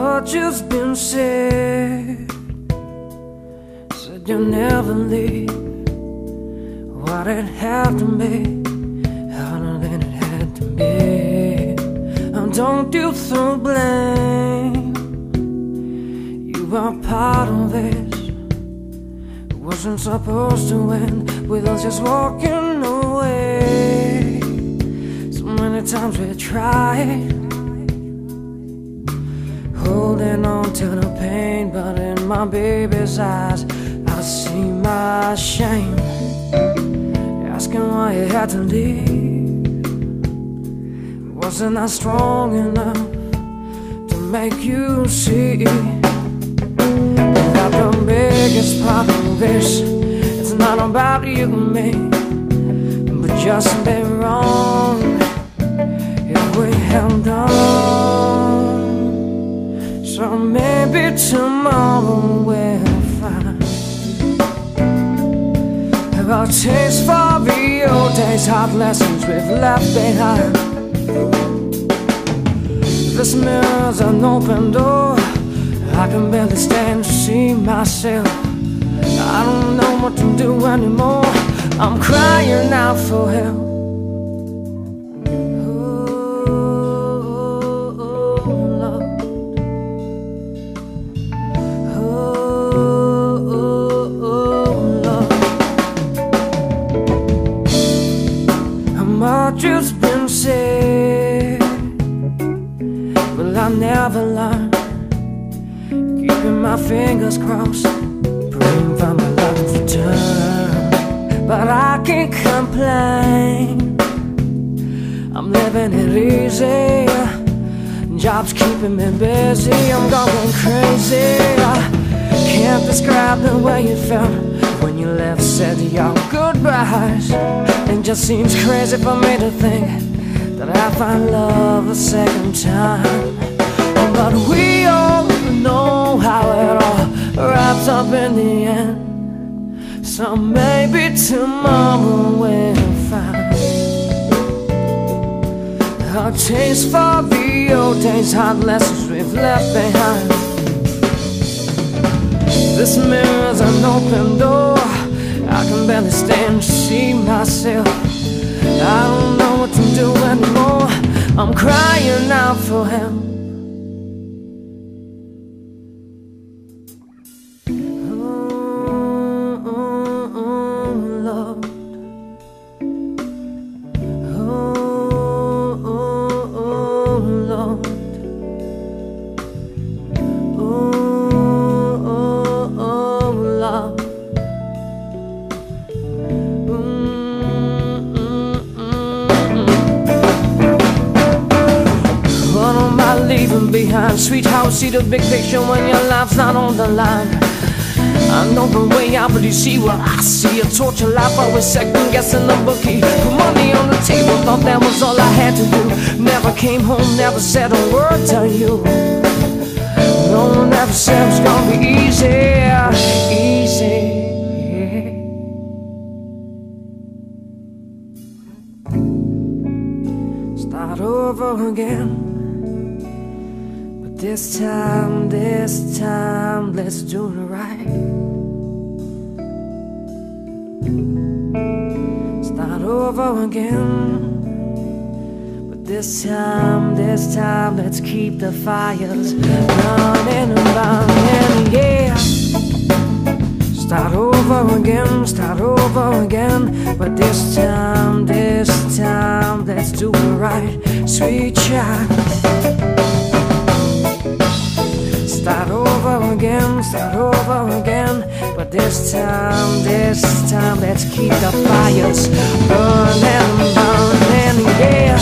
much has been said. Said you'll never leave. What it had to be, harder than it had to be. And don't you throw blame. You are part of this. It wasn't supposed to end with us just walking away. So many times we tried holding on to the pain, but in my baby's eyes, I see my shame. Asking why you had to leave. Wasn't I strong enough to make you see that the biggest part of this? It's not about you and me, but just be wrong if we held on. So maybe tomorrow we'll find our taste for the old days, hard lessons we've left behind. This mirror's an open door. I can barely stand to see myself. I don't know what to do anymore. I'm crying out for help. Never learn Keeping my fingers crossed, praying for my love to return. But I can't complain. I'm living it easy. Job's keeping me busy. I'm going crazy. Can't describe the way you felt when you left. Said your goodbyes. It just seems crazy for me to think that I find love a second time. We all know how it all wraps up in the end. So maybe tomorrow we'll find our taste for the old days, hard lessons we've left behind. This mirror's an open door. I can barely stand to see myself. I don't know what to do anymore. I'm crying out for help. Behind? Sweetheart, see the big picture when your life's not on the line. I know the way out, but you see what I see. A torture life, always second guessing the bookie. Put money on the table, thought that was all I had to do. Never came home, never said a word to you. No one ever said it was gonna be easy, easy. Start over again. This time, this time, let's do it right. Start over again. But this time, this time, let's keep the fires burning and burning, yeah. Start over again, start over again. But this time, this time, let's do it right, sweet child. Start over again. But this time, this time, let's keep the fires burning, burning, yeah.